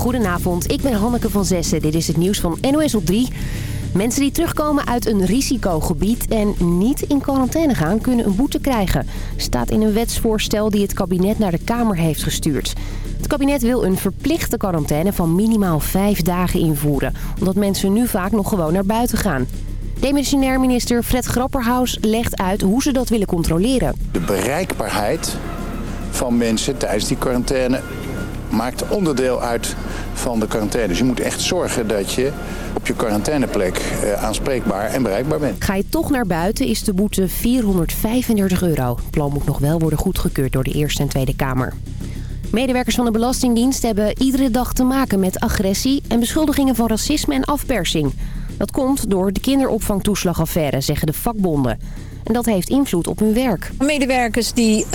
Goedenavond, ik ben Hanneke van Zessen. Dit is het nieuws van NOS op 3. Mensen die terugkomen uit een risicogebied en niet in quarantaine gaan... kunnen een boete krijgen. Staat in een wetsvoorstel die het kabinet naar de Kamer heeft gestuurd. Het kabinet wil een verplichte quarantaine van minimaal vijf dagen invoeren. Omdat mensen nu vaak nog gewoon naar buiten gaan. Demissionair minister Fred Grapperhaus legt uit hoe ze dat willen controleren. De bereikbaarheid van mensen tijdens die quarantaine maakt onderdeel uit van de quarantaine. Dus je moet echt zorgen dat je op je quarantaineplek eh, aanspreekbaar en bereikbaar bent. Ga je toch naar buiten is de boete 435 euro. Het plan moet nog wel worden goedgekeurd door de Eerste en Tweede Kamer. Medewerkers van de Belastingdienst hebben iedere dag te maken met agressie... en beschuldigingen van racisme en afpersing. Dat komt door de kinderopvangtoeslagaffaire, zeggen de vakbonden. En dat heeft invloed op hun werk. Medewerkers die uh,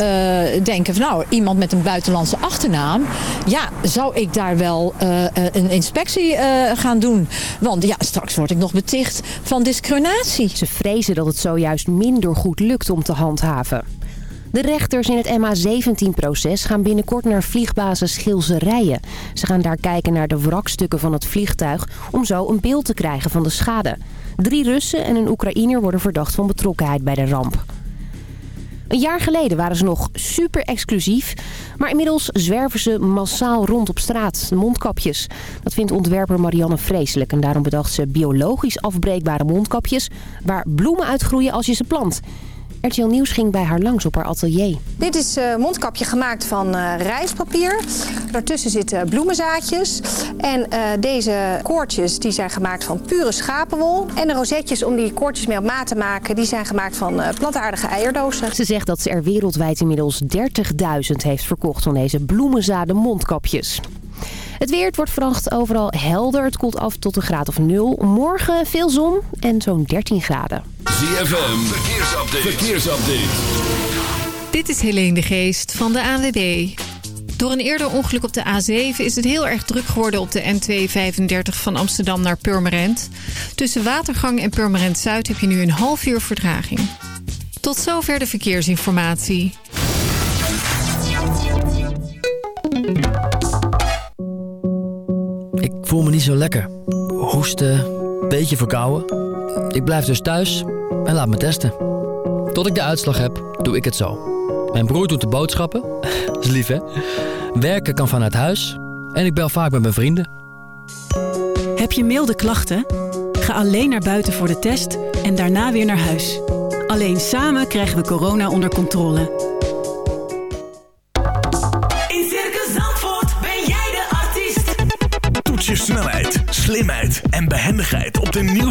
denken van nou, iemand met een buitenlandse achternaam. Ja, zou ik daar wel uh, een inspectie uh, gaan doen? Want ja, straks word ik nog beticht van discriminatie. Ze vrezen dat het zojuist minder goed lukt om te handhaven. De rechters in het MH17-proces gaan binnenkort naar vliegbasis Schilzerijen. Ze gaan daar kijken naar de wrakstukken van het vliegtuig... om zo een beeld te krijgen van de schade. Drie Russen en een Oekraïner worden verdacht van betrokkenheid bij de ramp. Een jaar geleden waren ze nog super exclusief. Maar inmiddels zwerven ze massaal rond op straat, de mondkapjes. Dat vindt ontwerper Marianne vreselijk. En daarom bedacht ze biologisch afbreekbare mondkapjes... waar bloemen uitgroeien als je ze plant. RTL Nieuws ging bij haar langs op haar atelier. Dit is een uh, mondkapje gemaakt van uh, rijstpapier. Daartussen zitten bloemenzaadjes. En uh, deze koordjes die zijn gemaakt van pure schapenwol. En de rozetjes om die koordjes mee op maat te maken... die zijn gemaakt van plantaardige eierdozen. Ze zegt dat ze er wereldwijd inmiddels 30.000 heeft verkocht... van deze bloemenzaden mondkapjes. Het weer het wordt vannacht overal helder. Het koelt af tot een graad of nul. Morgen veel zon en zo'n 13 graden. ZFM, verkeersupdate. verkeersupdate. Dit is Helene de Geest van de ANWB. Door een eerder ongeluk op de A7 is het heel erg druk geworden op de N235 van Amsterdam naar Purmerend. Tussen Watergang en Purmerend Zuid heb je nu een half uur vertraging. Tot zover de verkeersinformatie. Ik voel me niet zo lekker. Hoesten, beetje verkouden. Ik blijf dus thuis en laat me testen. Tot ik de uitslag heb, doe ik het zo. Mijn broer doet de boodschappen. is lief, hè? Werken kan vanuit huis. En ik bel vaak met mijn vrienden. Heb je milde klachten? Ga alleen naar buiten voor de test en daarna weer naar huis. Alleen samen krijgen we corona onder controle. In Circus Zandvoort ben jij de artiest. Toets je snelheid, slimheid en behendigheid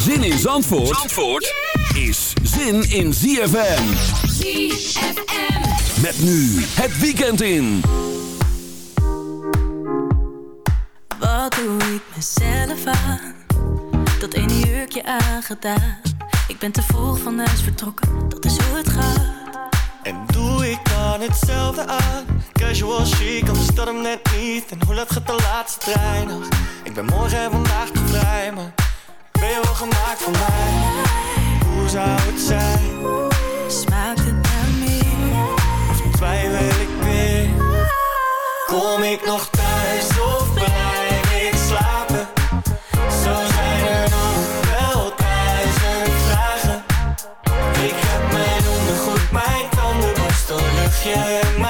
Zin in Zandvoort, Zandvoort is zin in ZFM. ZFM. Met nu het weekend in. Wat doe ik mezelf aan? Dat ene jurkje aangedaan. Ik ben te vroeg van huis vertrokken, dat is hoe het gaat. En doe ik dan hetzelfde aan? Casual chic, anders dat hem net niet. En hoe laat gaat de laatste trein nog? Ik ben morgen en vandaag te vrij, maar ben je wel gemaakt voor mij? Hoe zou het zijn? Smaakt het naar meer? Of twijfel ik weer? Kom ik nog thuis of blijf ik slapen? Zo zijn er nog wel duizend vragen. Ik heb mijn ondergoed, mijn tandenborstel, luchtje en mijn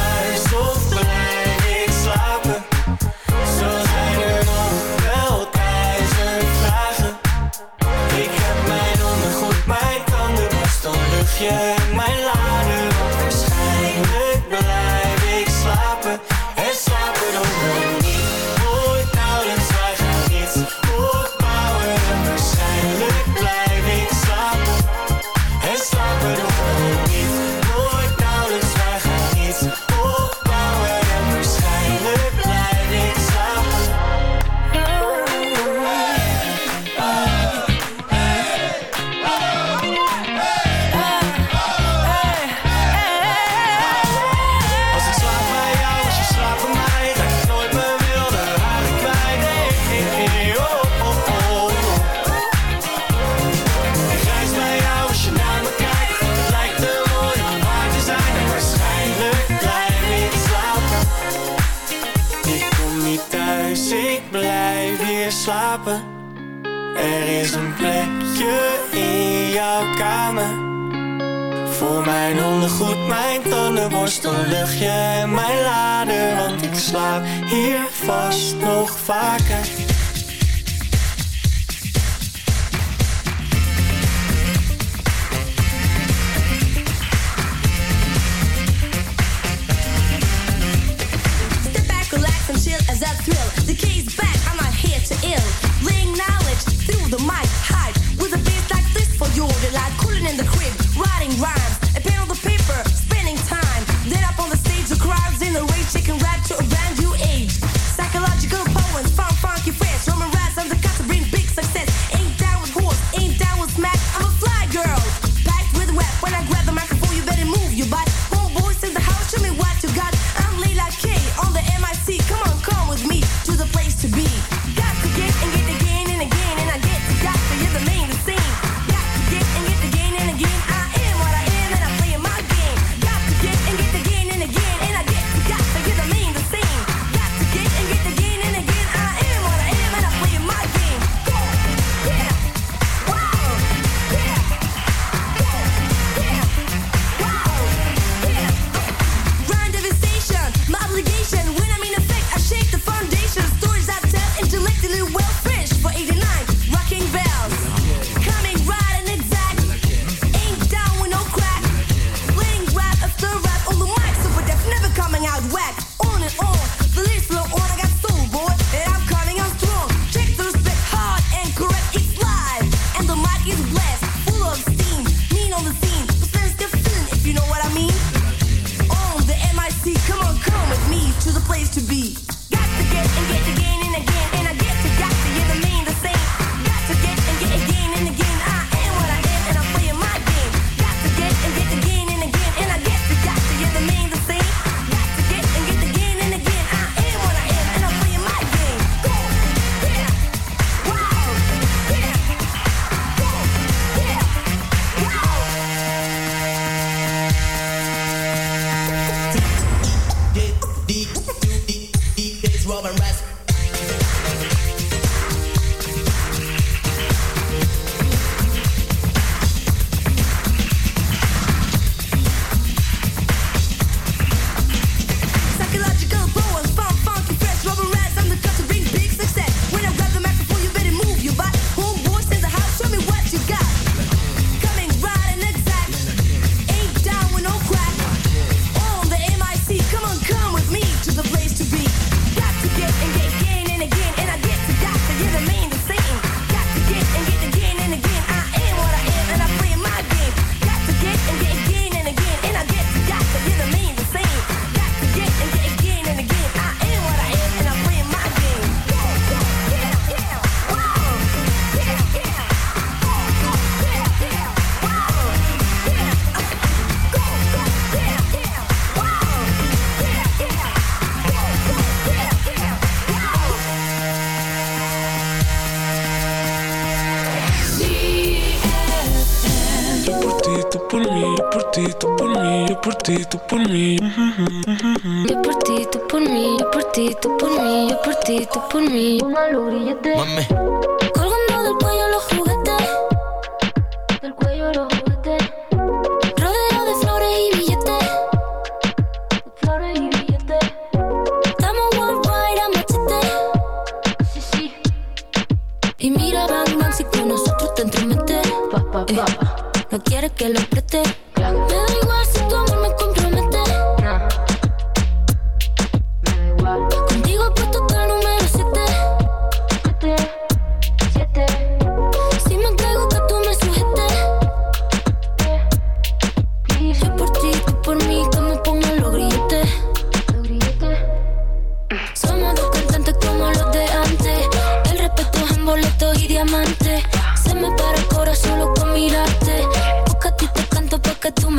Grillete. Mami.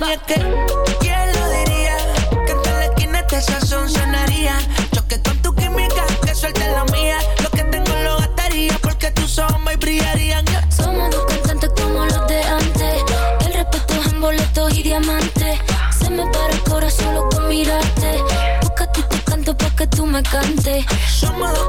Y es que, ¿quién lo diría? Que en la esquina este sazón sonaría. Choque con tu química, que suelte la mía. Lo que tengo lo gastaría porque tus ojos me brillarían. Somos dos cantantes como los de antes. El respeto es en boletos y diamantes. Se me para el corazón solo con mirarte. Porque a ti te canto pa' que tú me cantes. Somos dos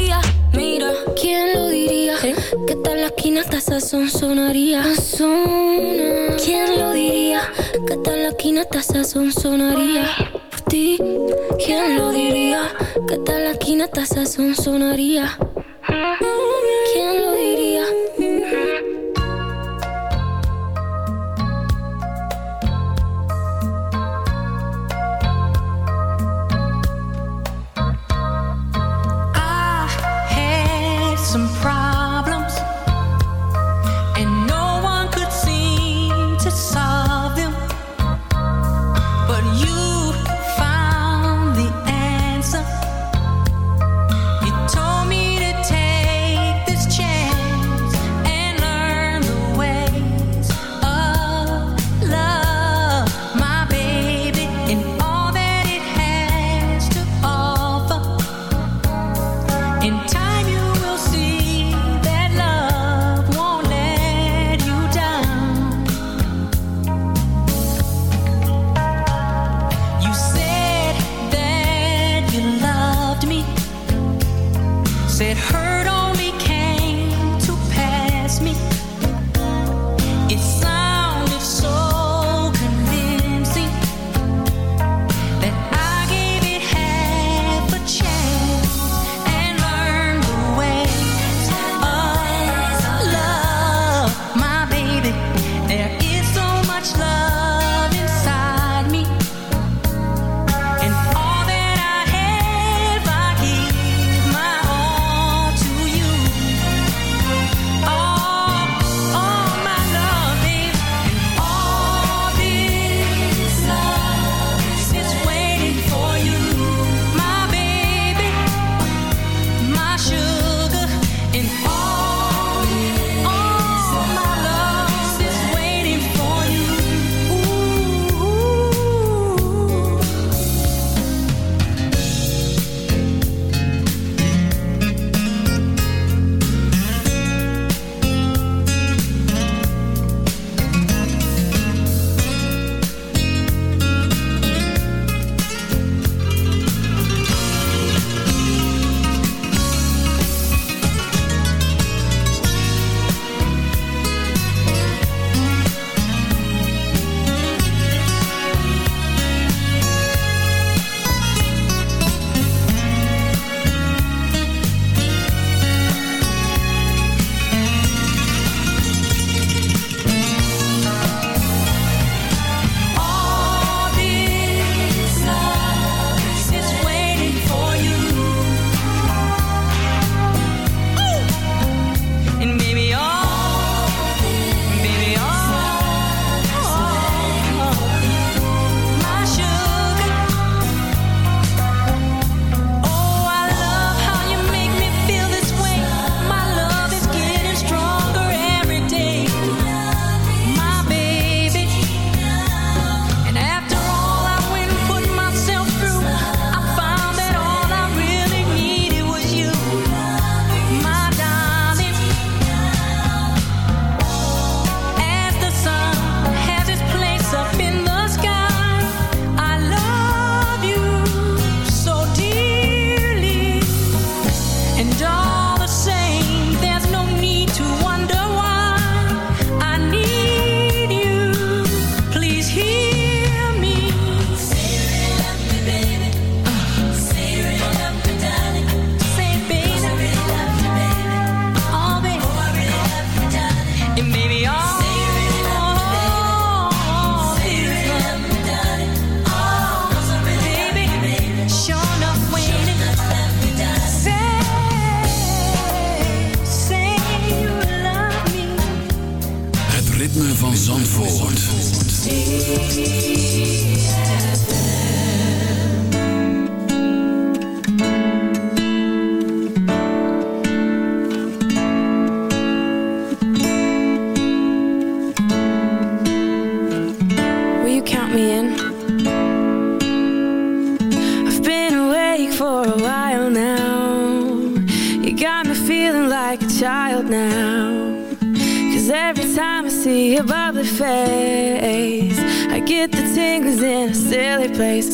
esquina hasta sazón sonaría. Sazona. ¿Quién lo diría? Que tal la esquina hasta sazón sonaría. Por ti, ¿quién lo diría? Que tal la esquina hasta sazón sonaría.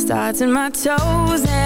Starts in my toes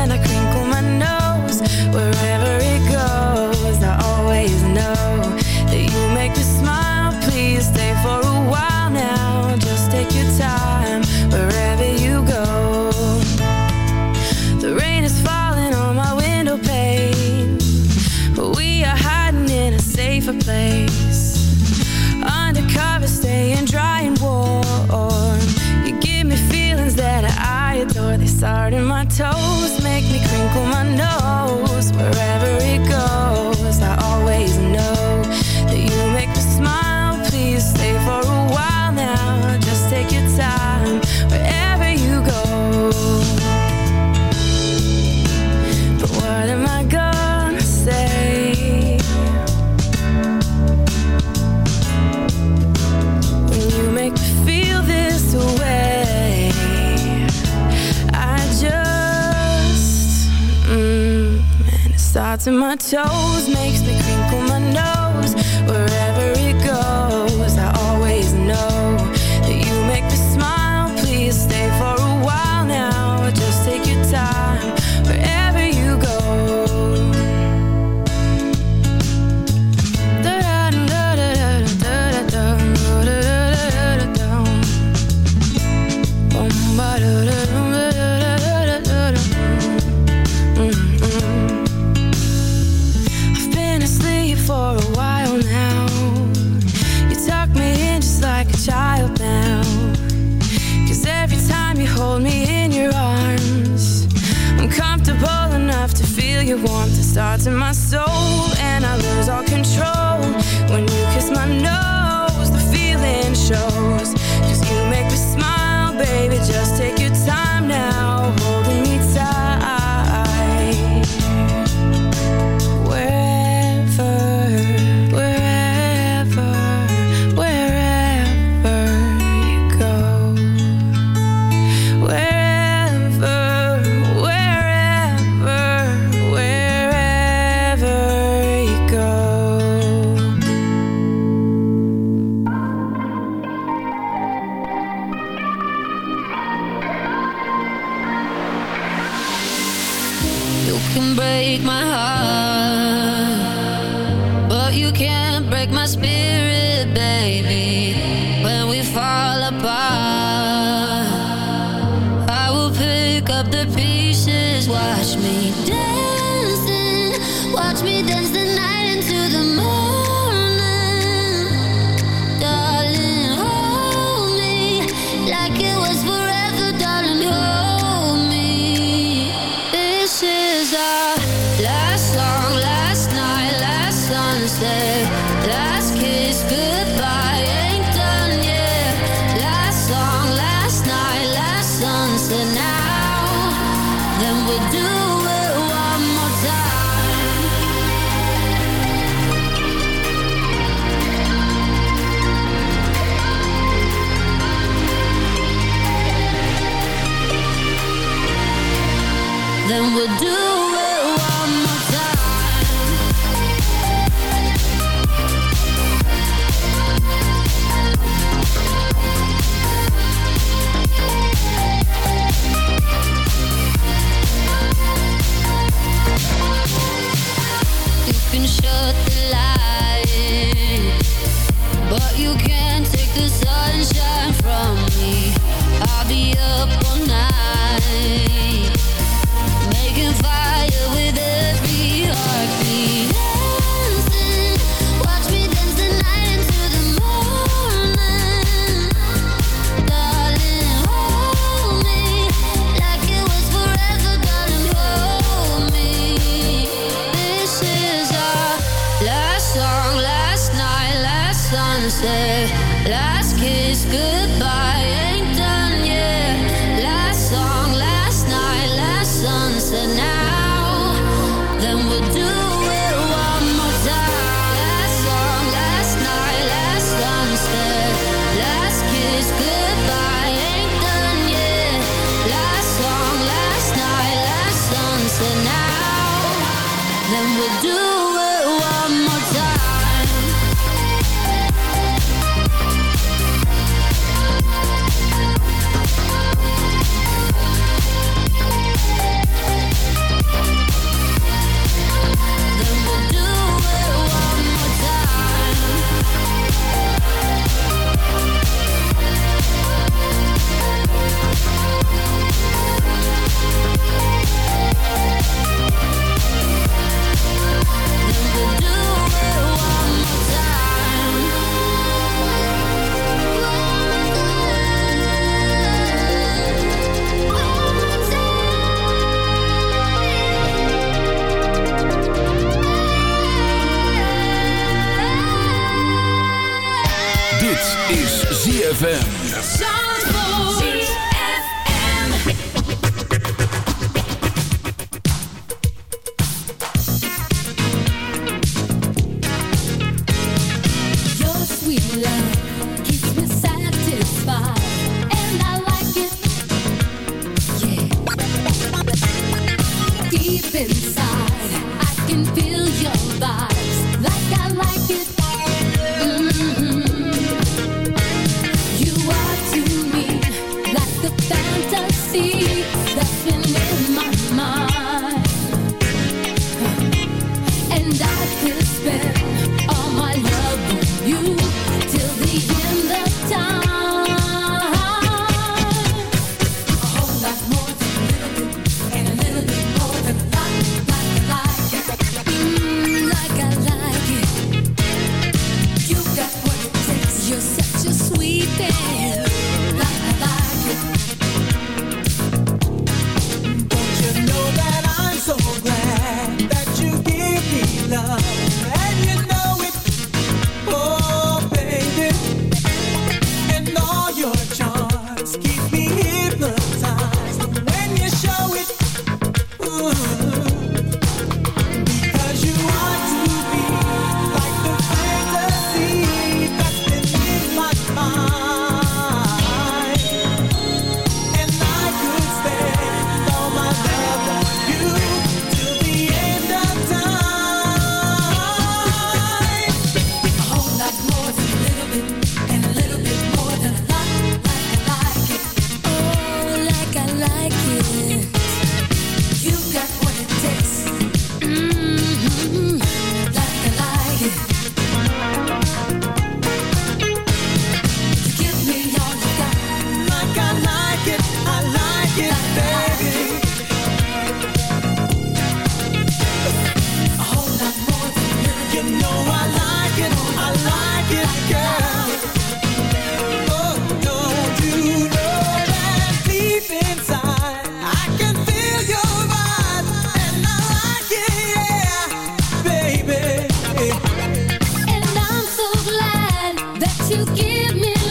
toes, in my fall apart, Last kiss goodbye, ZFM. Give me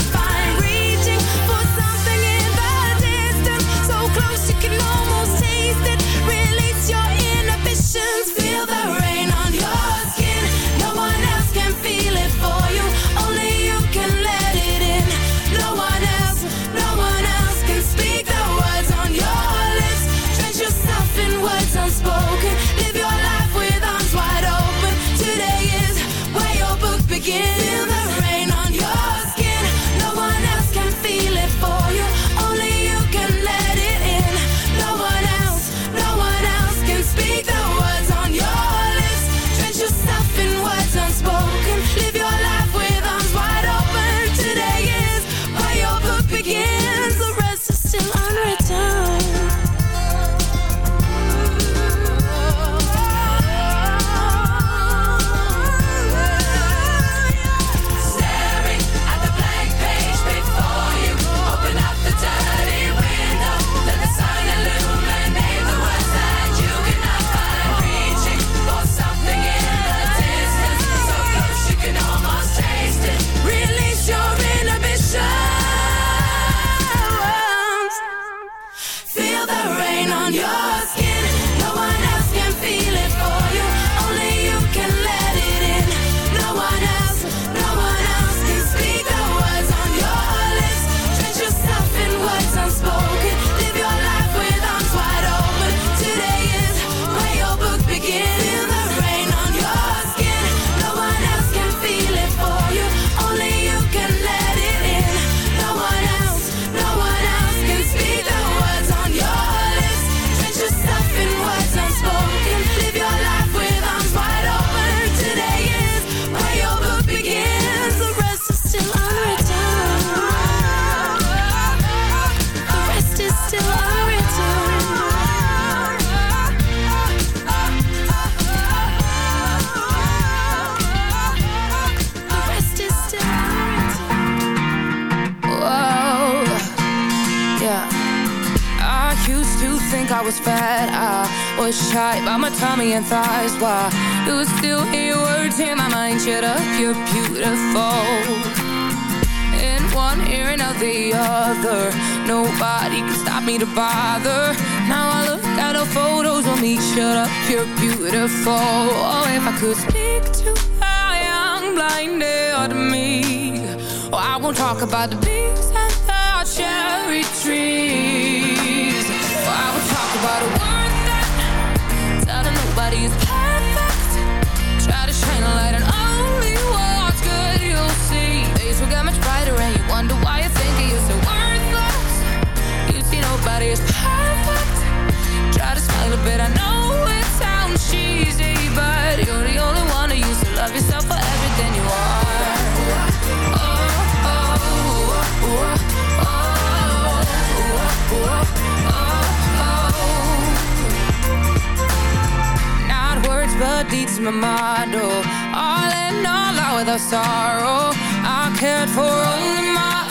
to bother. Now I look at our photos on me Shut up, you're beautiful. Oh, if I could speak to a young blinded me. Oh, I won't talk about the bees and the cherry tree. Nobody is perfect. Try to smile a bit, I know it sounds cheesy But you're the only one who used to love yourself for everything you are. Oh, oh, oh, oh, oh, oh, oh, deeds my oh All in all, out without sorrow. I cared for only my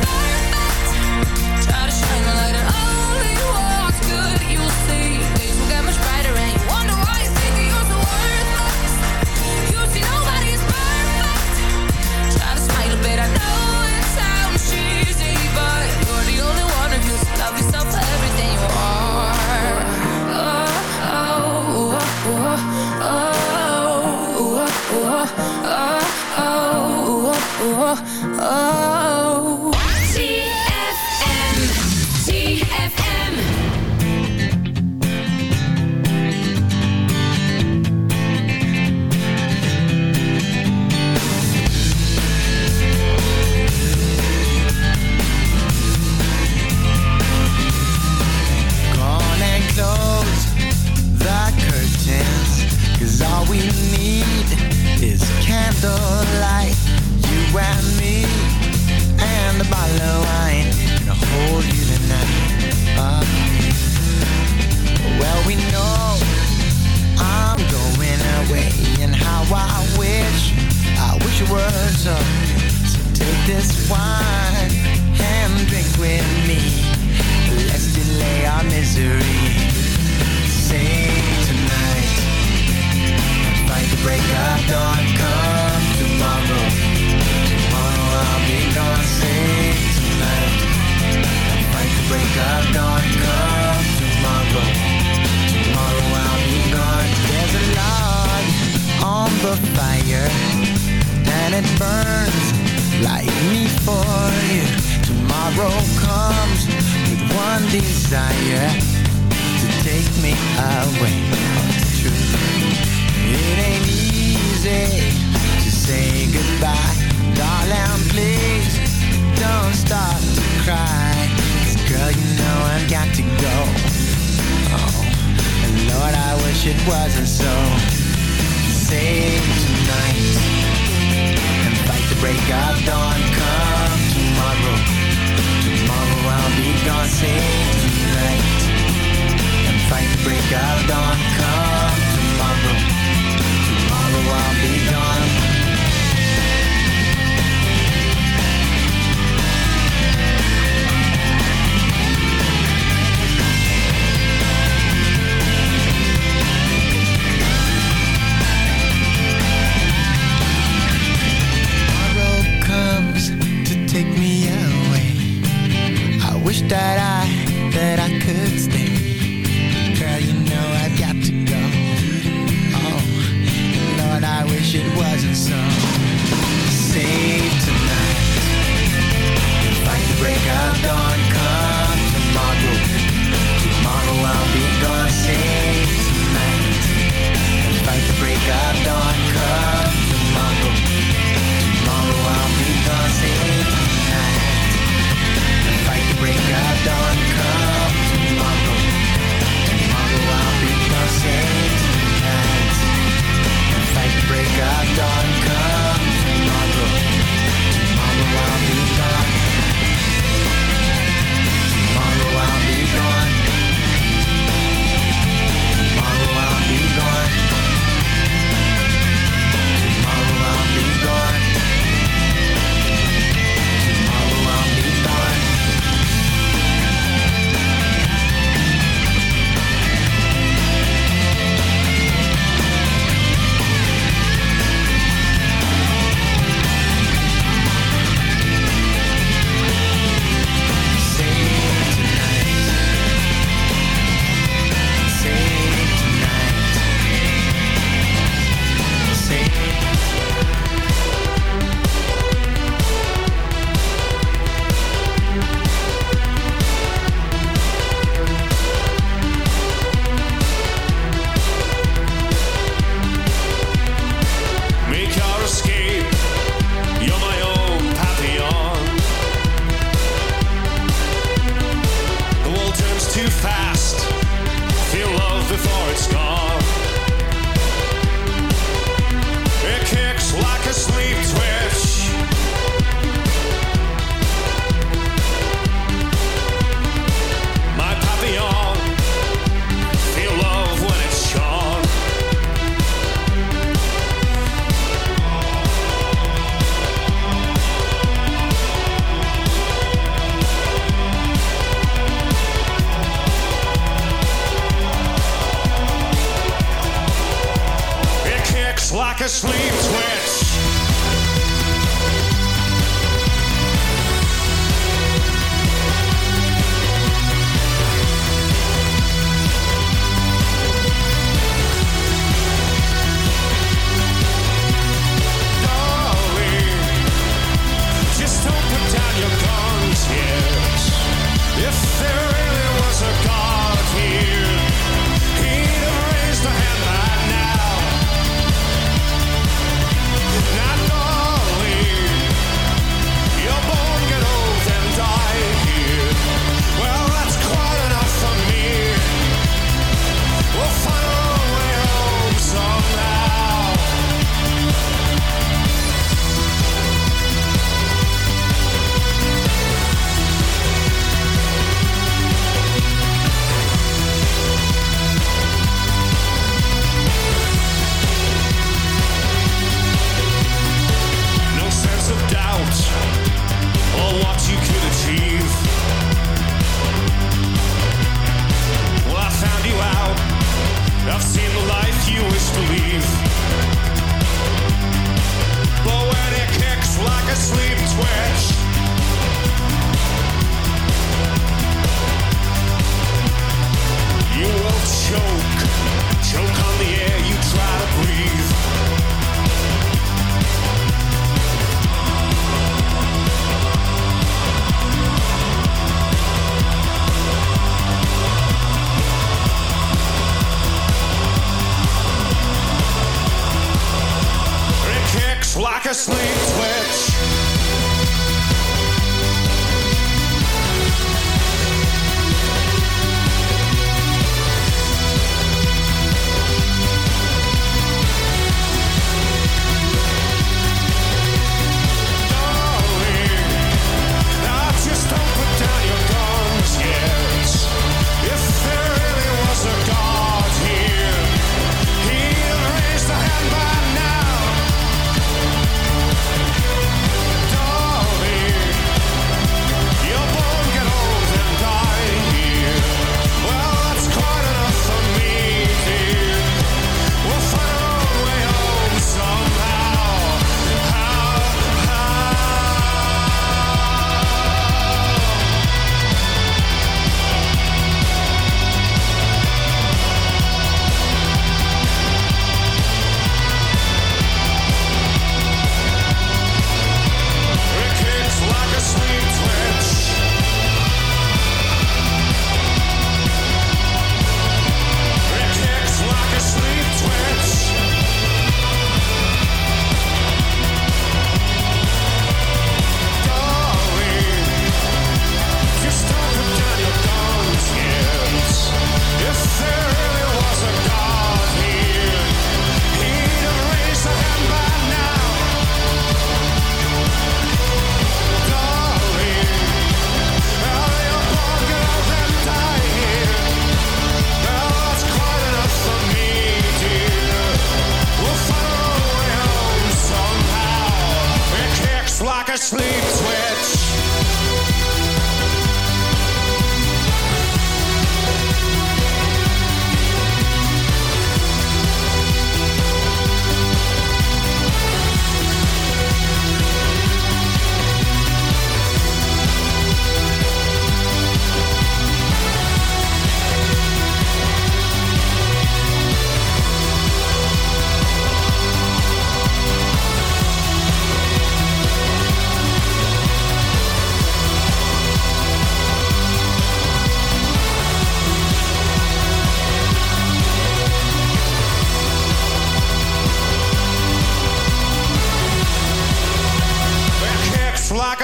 wasn't so. Save tonight and fight the break of dawn.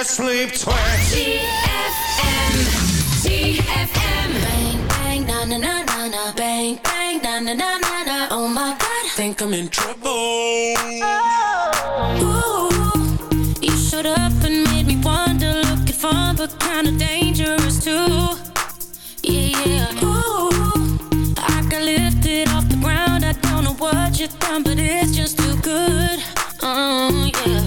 sleep twice. T F M T F M. Bang, bang, na, na, na, na, na. Bang, bang, na, na, na, na, na. Oh my God, think I'm in trouble. Oh. Ooh, you showed up and made me wonder, looking fun, but kinda dangerous too. Yeah, yeah. Ooh, I got lifted off the ground. I don't know what you've done, but it's just too good. Oh, yeah.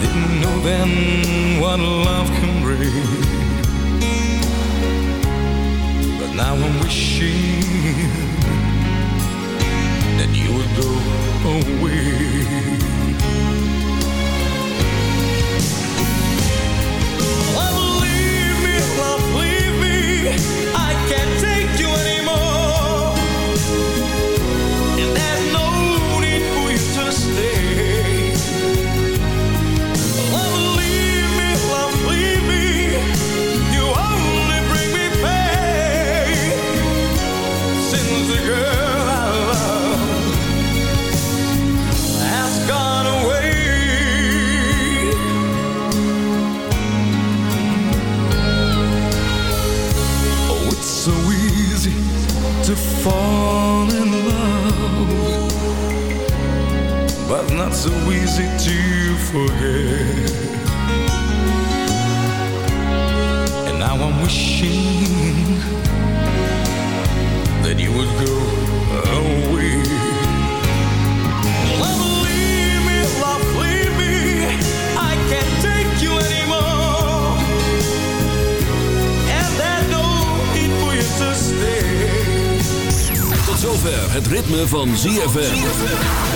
didn't know then what love can bring. But now I'm wishing That you would go away. Oh, leave me, love, leave me. I can't take you anymore. Not so easy to forget. And now I'm wishing that you would go away. Love, me, love, me. I can't take you anymore. And there's no need for you to stay. Tot zover het ritme van ZFM.